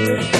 Yeah.